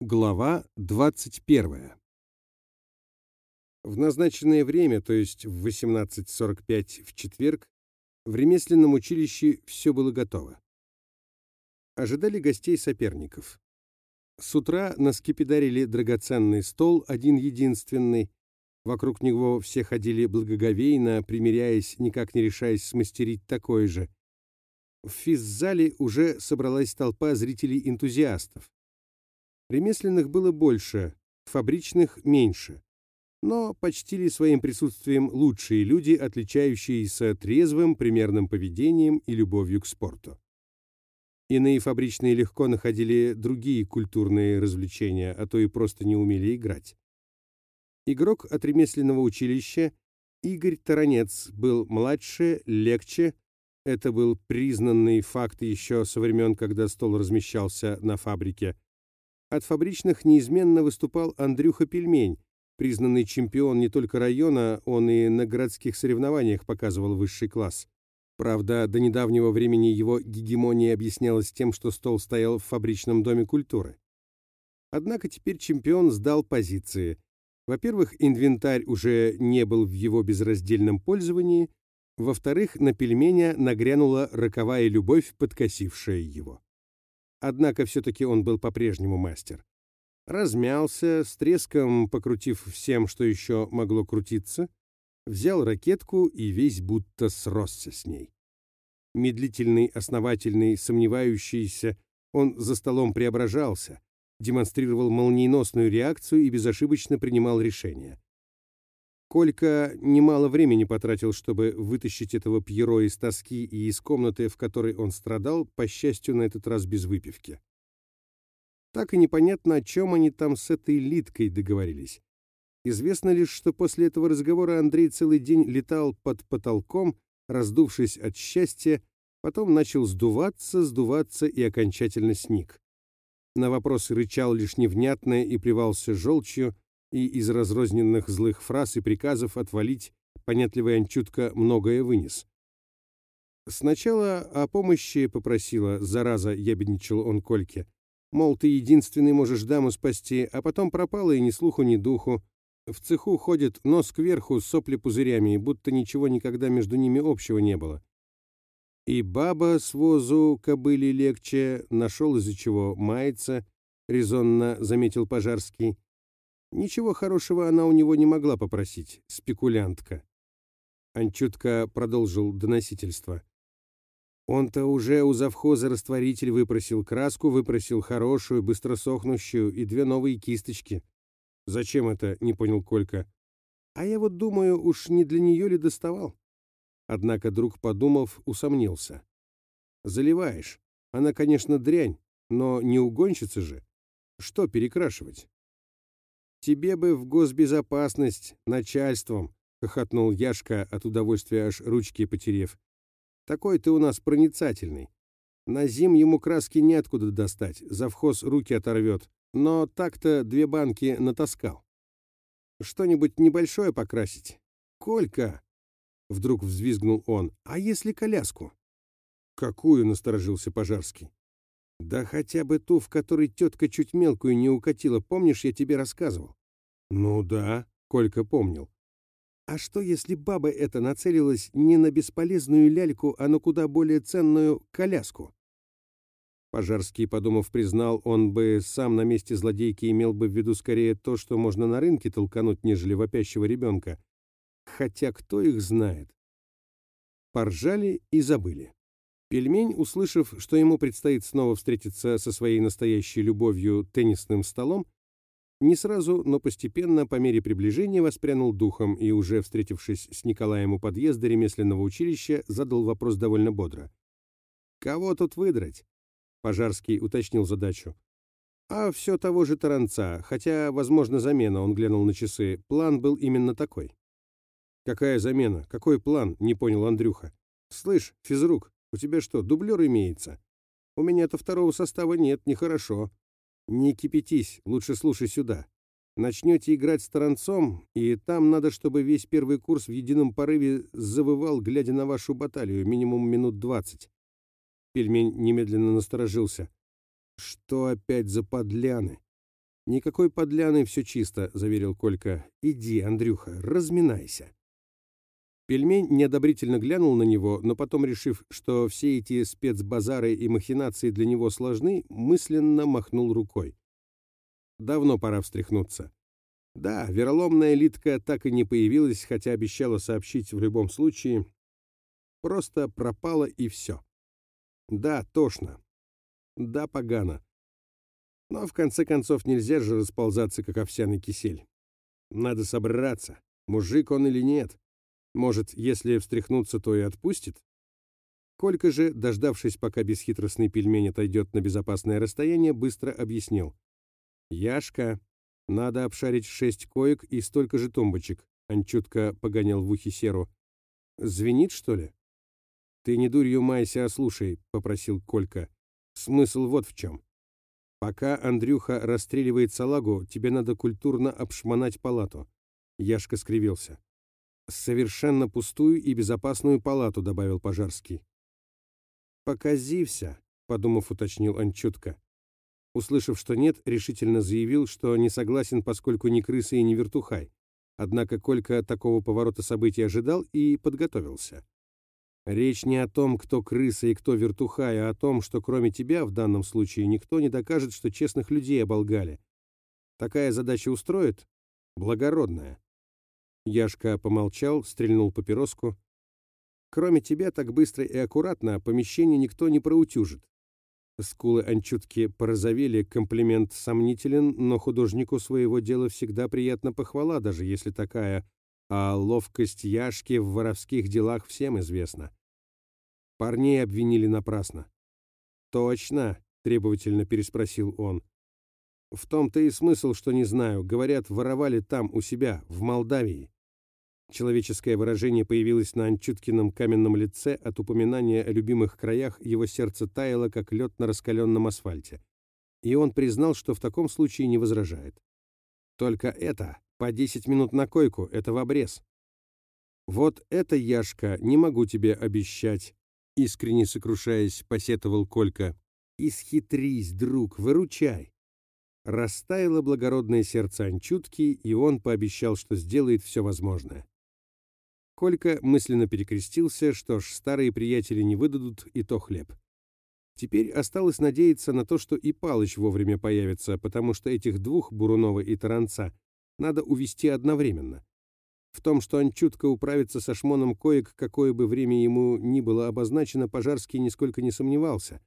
Глава 21. В назначенное время, то есть в 18.45 в четверг, в ремесленном училище все было готово. Ожидали гостей соперников. С утра наскипидарили драгоценный стол, один единственный. Вокруг него все ходили благоговейно, примиряясь, никак не решаясь смастерить такой же. В физзале уже собралась толпа зрителей-энтузиастов. Ремесленных было больше, фабричных меньше. Но почтили своим присутствием лучшие люди, отличающиеся трезвым, примерным поведением и любовью к спорту. Иные фабричные легко находили другие культурные развлечения, а то и просто не умели играть. Игрок от ремесленного училища Игорь Таранец был младше, легче. Это был признанный факт еще со времен, когда стол размещался на фабрике – от фабричных неизменно выступал Андрюха Пельмень, признанный чемпион не только района, он и на городских соревнованиях показывал высший класс. Правда, до недавнего времени его гегемония объяснялась тем, что стол стоял в фабричном доме культуры. Однако теперь чемпион сдал позиции. Во-первых, инвентарь уже не был в его безраздельном пользовании, во-вторых, на пельменя нагрянула роковая любовь, подкосившая его. Однако все-таки он был по-прежнему мастер. Размялся, с треском покрутив всем, что еще могло крутиться, взял ракетку и весь будто сросся с ней. Медлительный, основательный, сомневающийся, он за столом преображался, демонстрировал молниеносную реакцию и безошибочно принимал решения. Колька немало времени потратил, чтобы вытащить этого Пьеро из тоски и из комнаты, в которой он страдал, по счастью, на этот раз без выпивки. Так и непонятно, о чем они там с этой Литкой договорились. Известно лишь, что после этого разговора Андрей целый день летал под потолком, раздувшись от счастья, потом начал сдуваться, сдуваться и окончательно сник. На вопросы рычал лишь невнятное и плевался желчью, и из разрозненных злых фраз и приказов отвалить понятливый Анчутка многое вынес. Сначала о помощи попросила, зараза, ябедничал он Кольке. Мол, ты единственный можешь даму спасти, а потом пропала и ни слуху, ни духу. В цеху ходит нос кверху сопли пузырями, будто ничего никогда между ними общего не было. И баба с возу кобыли легче, нашел из-за чего мается, резонно заметил Пожарский. Ничего хорошего она у него не могла попросить, спекулянтка. Анчутка продолжил доносительство. Он-то уже у завхоза растворитель выпросил, краску выпросил хорошую, быстро сохнущую и две новые кисточки. Зачем это, не понял Колька. А я вот думаю, уж не для нее ли доставал? Однако друг, подумав, усомнился. Заливаешь. Она, конечно, дрянь, но не угонщица же. Что перекрашивать? Тебе бы в госбезопасность, начальством, хохотнул Яшка от удовольствия аж ручки потерев. Такой ты у нас проницательный. На зим ему краски неоткуда достать, завхоз руки оторвет, но так-то две банки натаскал. Что-нибудь небольшое покрасить? Колька! Вдруг взвизгнул он. А если коляску? Какую, насторожился Пожарский. Да хотя бы ту, в которой тетка чуть мелкую не укатила, помнишь, я тебе рассказывал? Ну да, Колька помнил. А что, если баба эта нацелилась не на бесполезную ляльку, а на куда более ценную коляску? Пожарский, подумав, признал, он бы сам на месте злодейки имел бы в виду скорее то, что можно на рынке толкануть, нежели вопящего ребенка. Хотя кто их знает? Поржали и забыли. Пельмень, услышав, что ему предстоит снова встретиться со своей настоящей любовью теннисным столом, не сразу, но постепенно, по мере приближения, воспрянул духом и, уже встретившись с Николаем у подъезда ремесленного училища, задал вопрос довольно бодро. «Кого тут выдрать?» Пожарский уточнил задачу. «А все того же Таранца, хотя, возможно, замена», он глянул на часы. План был именно такой. «Какая замена? Какой план?» — не понял Андрюха. «Слышь, физрук, у тебя что, дублер имеется? У меня-то второго состава нет, нехорошо. Не кипятись, лучше слушай сюда. Начнете играть с таранцом, и там надо, чтобы весь первый курс в едином порыве завывал, глядя на вашу баталию, минимум минут двадцать. Пельмень немедленно насторожился. Что опять за подляны? «Никакой подляны, все чисто», — заверил Колька. «Иди, Андрюха, разминайся». Пельмень неодобрительно глянул на него, но потом, решив, что все эти спецбазары и махинации для него сложны, мысленно махнул рукой. Давно пора встряхнуться. Да, вероломная Литка так и не появилась, хотя обещала сообщить в любом случае. Просто пропала и все. Да, тошно. Да, погано. Но в конце концов нельзя же расползаться, как овсяный кисель. Надо собраться, мужик он или нет. Может, если встряхнуться, то и отпустит? Колька же, дождавшись, пока бесхитростный пельмень отойдет на безопасное расстояние, быстро объяснил. «Яшка, надо обшарить шесть коек и столько же тумбочек», — Анчутка погонял в ухе серу. «Звенит, что ли?» «Ты не дурью майся, а слушай», — попросил Колька. «Смысл вот в чем. Пока Андрюха расстреливает салагу, тебе надо культурно обшмонать палату». Яшка скривился. «Совершенно пустую и безопасную палату», — добавил Пожарский. «Показився», — подумав, уточнил Анчутка. Услышав, что нет, решительно заявил, что не согласен, поскольку ни крыса и не вертухай. Однако Колька такого поворота событий ожидал и подготовился. Речь не о том, кто крыса и кто вертухай, а о том, что кроме тебя в данном случае никто не докажет, что честных людей оболгали. Такая задача устроит? Благородная. Яшка помолчал, стрельнул папироску. Кроме тебя так быстро и аккуратно помещение никто не проутюжит. Скулы Анчутки порозовели, комплимент сомнителен, но художнику своего дела всегда приятна похвала, даже если такая, а ловкость Яшки в воровских делах всем известна. Парней обвинили напрасно. «Точно?» — требовательно переспросил он. «В том-то и смысл, что не знаю. Говорят, воровали там, у себя, в Молдавии». Человеческое выражение появилось на Анчуткином каменном лице, от упоминания о любимых краях его сердце таяло, как лед на раскаленном асфальте. И он признал, что в таком случае не возражает. Только это, по 10 минут на койку, это в обрез. «Вот это, Яшка, не могу тебе обещать», — искренне сокрушаясь, посетовал Колька. «Исхитрись, друг, выручай». Растаяло благородное сердце Анчутки, и он пообещал, что сделает все возможное. Колька мысленно перекрестился, что ж, старые приятели не выдадут, и то хлеб. Теперь осталось надеяться на то, что и Палыч вовремя появится, потому что этих двух, Бурунова и Таранца, надо увести одновременно. В том, что Анчутка управится со шмоном коек, какое бы время ему ни было обозначено, Пожарский нисколько не сомневался.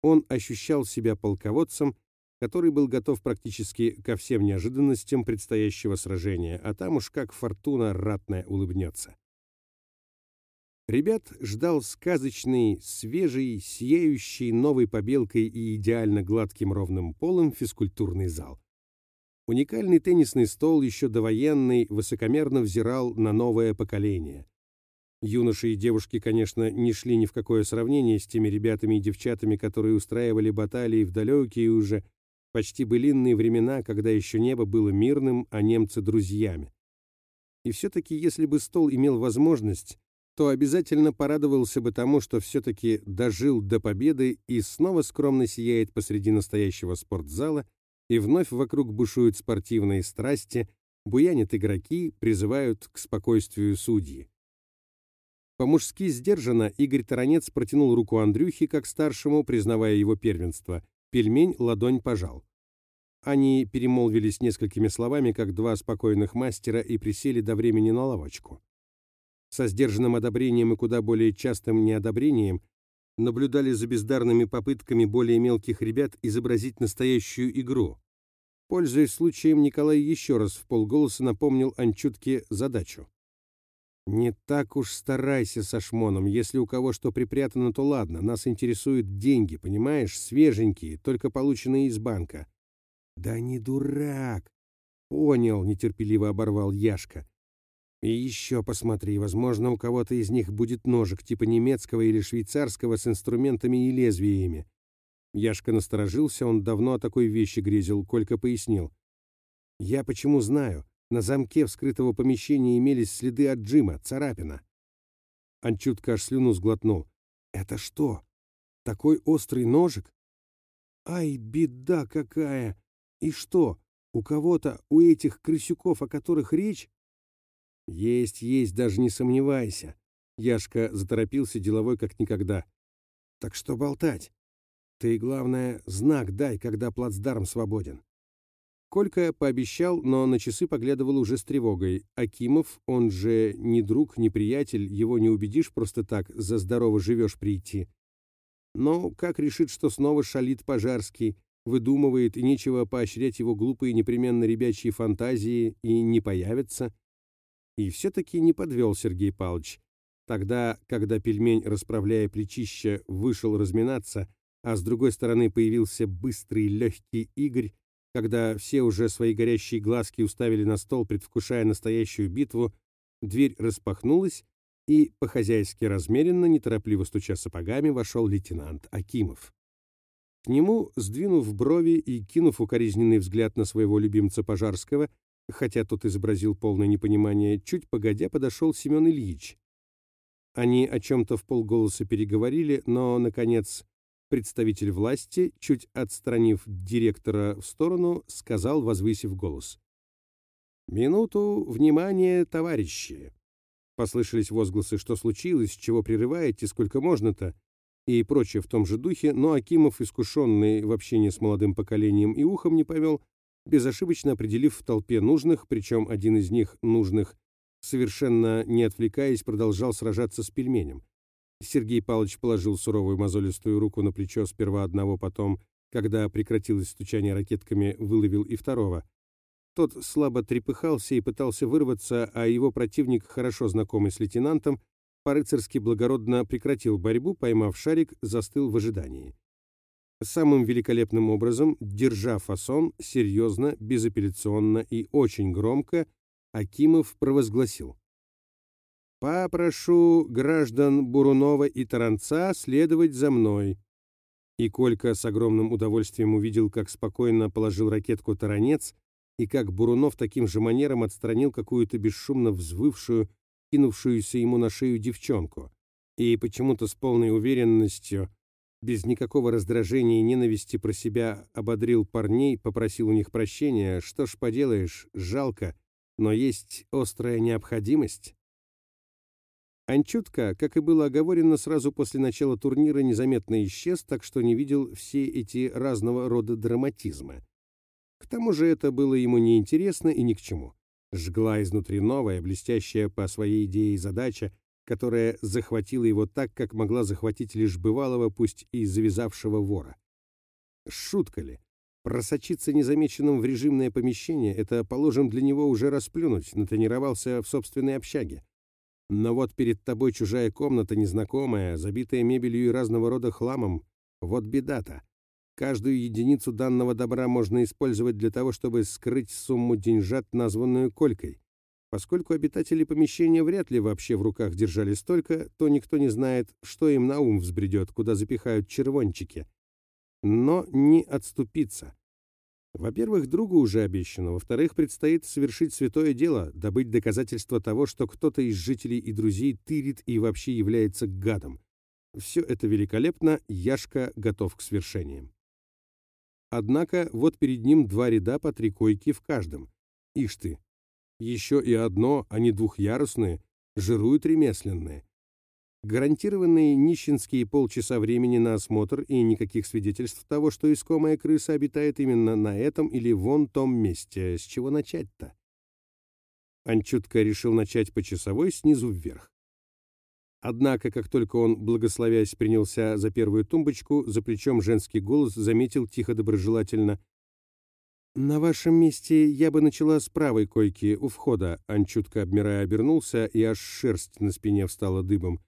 Он ощущал себя полководцем, который был готов практически ко всем неожиданностям предстоящего сражения, а там уж как фортуна ратная улыбнется. Ребят ждал сказочный, свежий, сияющий новой побелкой и идеально гладким ровным полом физкультурный зал. Уникальный теннисный стол, еще довоенный, высокомерно взирал на новое поколение. Юноши и девушки, конечно, не шли ни в какое сравнение с теми ребятами и девчатами, которые устраивали баталии в далекие уже почти былинные времена, когда еще небо было мирным, а немцы — друзьями. И все-таки, если бы стол имел возможность, то обязательно порадовался бы тому, что все-таки дожил до победы и снова скромно сияет посреди настоящего спортзала, и вновь вокруг бушуют спортивные страсти, буянят игроки, призывают к спокойствию судьи. По-мужски сдержанно Игорь Таранец протянул руку Андрюхе как старшему, признавая его первенство. Пельмень ладонь пожал. Они перемолвились несколькими словами, как два спокойных мастера, и присели до времени на лавочку. Со сдержанным одобрением и куда более частым неодобрением наблюдали за бездарными попытками более мелких ребят изобразить настоящую игру. Пользуясь случаем, Николай еще раз в полголоса напомнил Анчутке задачу. «Не так уж старайся со шмоном. Если у кого что припрятано, то ладно. Нас интересуют деньги, понимаешь? Свеженькие, только полученные из банка». «Да не дурак!» «Понял», — нетерпеливо оборвал Яшка. «И еще посмотри, возможно, у кого-то из них будет ножик типа немецкого или швейцарского с инструментами и лезвиями». Яшка насторожился, он давно о такой вещи грезил, Колька пояснил. «Я почему знаю? На замке вскрытого помещения имелись следы от Джима, царапина. Анчутка аж слюну сглотнул. «Это что? Такой острый ножик?» «Ай, беда какая!» И что, у кого-то, у этих крысюков, о которых речь? Есть, есть, даже не сомневайся. Яшка заторопился деловой как никогда. Так что болтать? Ты, главное, знак дай, когда плацдарм свободен. Колька пообещал, но на часы поглядывал уже с тревогой. Акимов, он же не друг, не приятель, его не убедишь просто так, за здорово живешь прийти. Но как решит, что снова шалит Пожарский, выдумывает, и нечего поощрять его глупые непременно ребячьи фантазии, и не появятся? И все-таки не подвел Сергей Павлович. Тогда, когда пельмень, расправляя плечища, вышел разминаться, а с другой стороны появился быстрый легкий Игорь, когда все уже свои горящие глазки уставили на стол, предвкушая настоящую битву, дверь распахнулась, и, по-хозяйски размеренно, неторопливо стуча сапогами, вошел лейтенант Акимов. К нему, сдвинув брови и кинув укоризненный взгляд на своего любимца Пожарского, хотя тот изобразил полное непонимание, чуть погодя подошел Семен Ильич. Они о чем-то в полголоса переговорили, но, наконец, Представитель власти, чуть отстранив директора в сторону, сказал, возвысив голос. «Минуту внимания, товарищи!» Послышались возгласы, что случилось, чего прерываете, сколько можно-то, и прочее в том же духе, но Акимов, искушенный в общении с молодым поколением и ухом не повел, безошибочно определив в толпе нужных, причем один из них, нужных, совершенно не отвлекаясь, продолжал сражаться с пельменем. Сергей Павлович положил суровую мозолистую руку на плечо сперва одного, потом, когда прекратилось стучание ракетками, выловил и второго. Тот слабо трепыхался и пытался вырваться, а его противник, хорошо знакомый с лейтенантом, по-рыцарски благородно прекратил борьбу, поймав шарик, застыл в ожидании. Самым великолепным образом, держа фасон, серьезно, безапелляционно и очень громко, Акимов провозгласил. Попрошу граждан Бурунова и Таранца следовать за мной. И Колька с огромным удовольствием увидел, как спокойно положил ракетку Таранец и как Бурунов таким же манером отстранил какую-то бесшумно взвывшую, кинувшуюся ему на шею девчонку. И почему-то с полной уверенностью, без никакого раздражения и ненависти про себя ободрил парней, попросил у них прощения. Что ж поделаешь, жалко, но есть острая необходимость. Анчутка, как и было оговорено, сразу после начала турнира незаметно исчез, так что не видел все эти разного рода драматизмы. К тому же это было ему неинтересно и ни к чему. Жгла изнутри новая, блестящая по своей идее задача, которая захватила его так, как могла захватить лишь бывалого, пусть и завязавшего вора. Шутка ли? Просочиться незамеченным в режимное помещение — это, положим, для него уже расплюнуть, натренировался в собственной общаге. Но вот перед тобой чужая комната, незнакомая, забитая мебелью и разного рода хламом. Вот беда-то. Каждую единицу данного добра можно использовать для того, чтобы скрыть сумму деньжат, названную колькой. Поскольку обитатели помещения вряд ли вообще в руках держали столько, то никто не знает, что им на ум взбредет, куда запихают червончики. Но не отступиться. Во-первых, другу уже обещано. Во-вторых, предстоит совершить святое дело, добыть доказательства того, что кто-то из жителей и друзей тырит и вообще является гадом. Все это великолепно, Яшка готов к свершениям. Однако вот перед ним два ряда по три койки в каждом. Ишь ты, еще и одно, не двухъярусные, жируют ремесленные. Гарантированные нищенские полчаса времени на осмотр и никаких свидетельств того, что искомая крыса обитает именно на этом или вон том месте. С чего начать-то? Анчутка решил начать по часовой снизу вверх. Однако, как только он, благословясь, принялся за первую тумбочку, за плечом женский голос заметил тихо доброжелательно. «На вашем месте я бы начала с правой койки у входа», Анчутка, обмирая, обернулся, и аж шерсть на спине встала дыбом.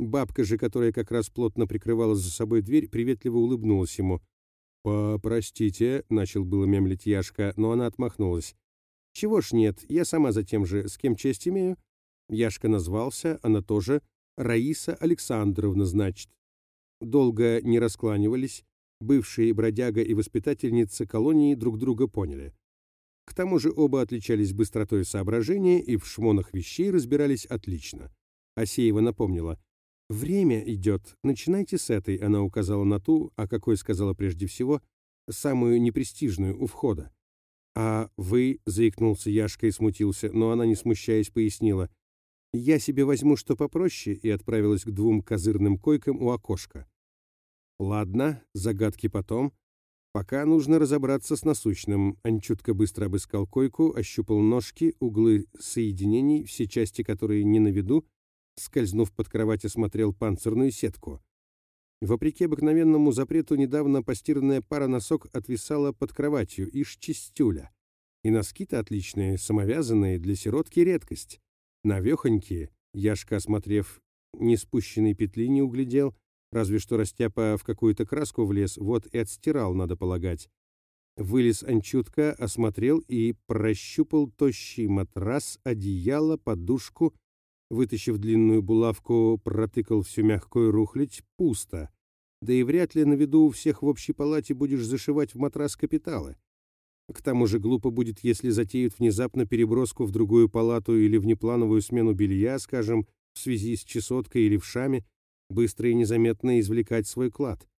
Бабка же, которая как раз плотно прикрывала за собой дверь, приветливо улыбнулась ему. «Попростите», — начал было мемлить Яшка, но она отмахнулась. «Чего ж нет, я сама за тем же, с кем честь имею?» Яшка назвался, она тоже. Раиса Александровна, значит. Долго не раскланивались, бывшие бродяга и воспитательница колонии друг друга поняли. К тому же оба отличались быстротой соображения и в шмонах вещей разбирались отлично. Асеева напомнила — «Время идет. Начинайте с этой», — она указала на ту, а какой сказала прежде всего, самую непрестижную, у входа. «А вы», — заикнулся Яшка и смутился, но она, не смущаясь, пояснила, «Я себе возьму что попроще» и отправилась к двум козырным койкам у окошка. «Ладно, загадки потом. Пока нужно разобраться с насущным». Анчутка быстро обыскал койку, ощупал ножки, углы соединений, все части, которые не на виду, скользнув под кровать, осмотрел панцирную сетку. Вопреки обыкновенному запрету, недавно постиранная пара носок отвисала под кроватью, ишь чистюля. И носки-то отличные, самовязанные, для сиротки редкость. Навехонькие, Яшка, осмотрев, ни спущенной петли не углядел, разве что растяпа в какую-то краску влез, вот и отстирал, надо полагать. Вылез Анчутка, осмотрел и прощупал тощий матрас, одеяло, подушку, Вытащив длинную булавку, протыкал всю мягкую рухлядь, пусто. Да и вряд ли на виду у всех в общей палате будешь зашивать в матрас капиталы. К тому же глупо будет, если затеют внезапно переброску в другую палату или внеплановую смену белья, скажем, в связи с чесоткой или вшами, быстро и незаметно извлекать свой клад.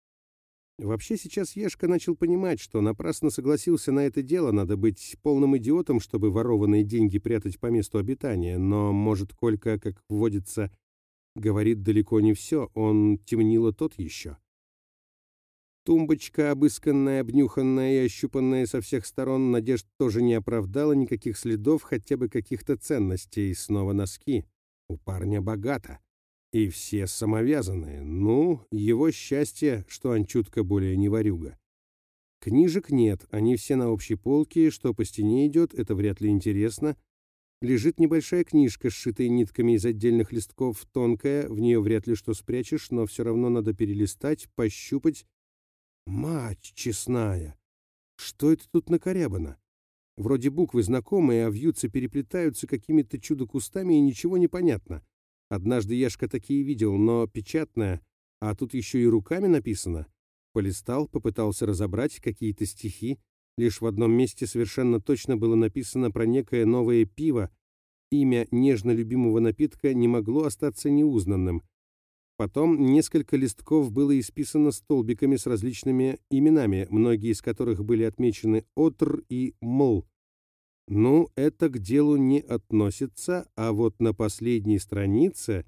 Вообще сейчас Ешка начал понимать, что напрасно согласился на это дело, надо быть полным идиотом, чтобы ворованные деньги прятать по месту обитания, но, может, Колька, как вводится, говорит далеко не все, он темнило тот еще. Тумбочка, обысканная, обнюханная и ощупанная со всех сторон, надежд тоже не оправдала никаких следов хотя бы каких-то ценностей, снова носки. У парня богато. И все самовязанные. Ну, его счастье, что Анчутка более не варюга. Книжек нет, они все на общей полке, что по стене идет, это вряд ли интересно. Лежит небольшая книжка, сшитая нитками из отдельных листков, тонкая, в нее вряд ли что спрячешь, но все равно надо перелистать, пощупать. Мать честная! Что это тут накорябано? Вроде буквы знакомые, а вьются, переплетаются какими-то чудо-кустами, и ничего не понятно. Однажды Яшка такие видел, но печатная, а тут еще и руками написано. Полистал, попытался разобрать какие-то стихи. Лишь в одном месте совершенно точно было написано про некое новое пиво. Имя нежно любимого напитка не могло остаться неузнанным. Потом несколько листков было исписано столбиками с различными именами, многие из которых были отмечены «Отр» и «Мол». Ну, это к делу не относится, а вот на последней странице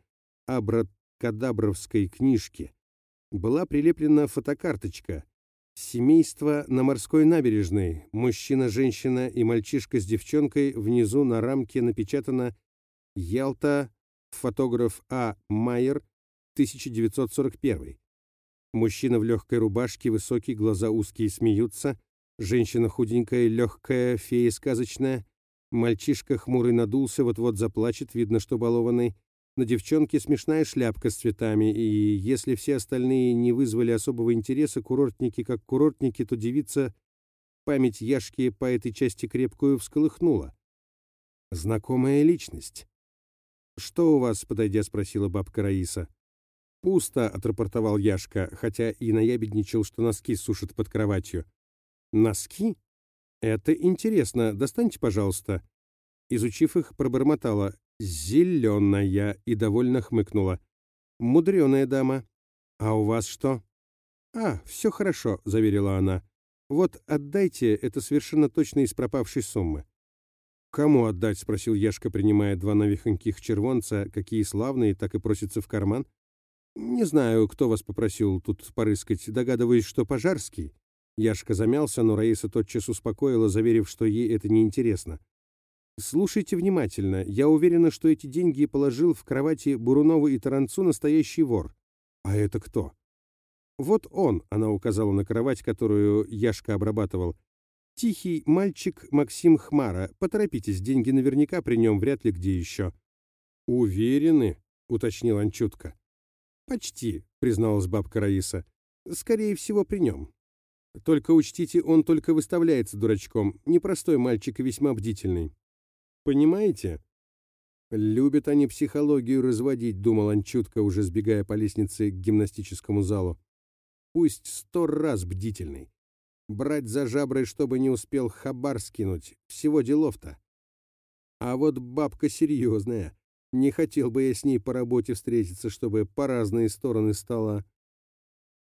абракадабровской книжки была прилеплена фотокарточка. Семейство на морской набережной. Мужчина, женщина и мальчишка с девчонкой. Внизу на рамке напечатано «Ялта. Фотограф А. Майер. 1941». Мужчина в легкой рубашке, высокий, глаза узкие, смеются. Женщина худенькая, легкая, фея сказочная. Мальчишка хмурый надулся, вот-вот заплачет, видно, что балованный. На девчонке смешная шляпка с цветами, и если все остальные не вызвали особого интереса, курортники как курортники, то девица память Яшки по этой части крепкую всколыхнула. Знакомая личность. «Что у вас?» — подойдя, спросила бабка Раиса. «Пусто», — отрапортовал Яшка, хотя и наябедничал, что носки сушат под кроватью. Носки? Это интересно. Достаньте, пожалуйста. Изучив их, пробормотала. Зеленая и довольно хмыкнула. Мудреная дама. А у вас что? А, все хорошо, заверила она. Вот отдайте, это совершенно точно из пропавшей суммы. «Кому отдать?» — спросил Яшка, принимая два новехоньких червонца, какие славные, так и просятся в карман. «Не знаю, кто вас попросил тут порыскать. Догадываюсь, что Пожарский». Яшка замялся, но Раиса тотчас успокоила, заверив, что ей это не интересно. «Слушайте внимательно. Я уверена, что эти деньги положил в кровати Бурунова и Таранцу настоящий вор. А это кто?» «Вот он», — она указала на кровать, которую Яшка обрабатывал. «Тихий мальчик Максим Хмара. Поторопитесь, деньги наверняка при нем, вряд ли где еще». «Уверены?» — уточнил Анчутка. «Почти», — призналась бабка Раиса. «Скорее всего, при нем. Только учтите, он только выставляется дурачком. Непростой мальчик и весьма бдительный. Понимаете? Любят они психологию разводить, думал он чутко, уже сбегая по лестнице к гимнастическому залу. Пусть сто раз бдительный. Брать за жабры, чтобы не успел хабар скинуть. Всего делов-то. А вот бабка серьезная. Не хотел бы я с ней по работе встретиться, чтобы по разные стороны стало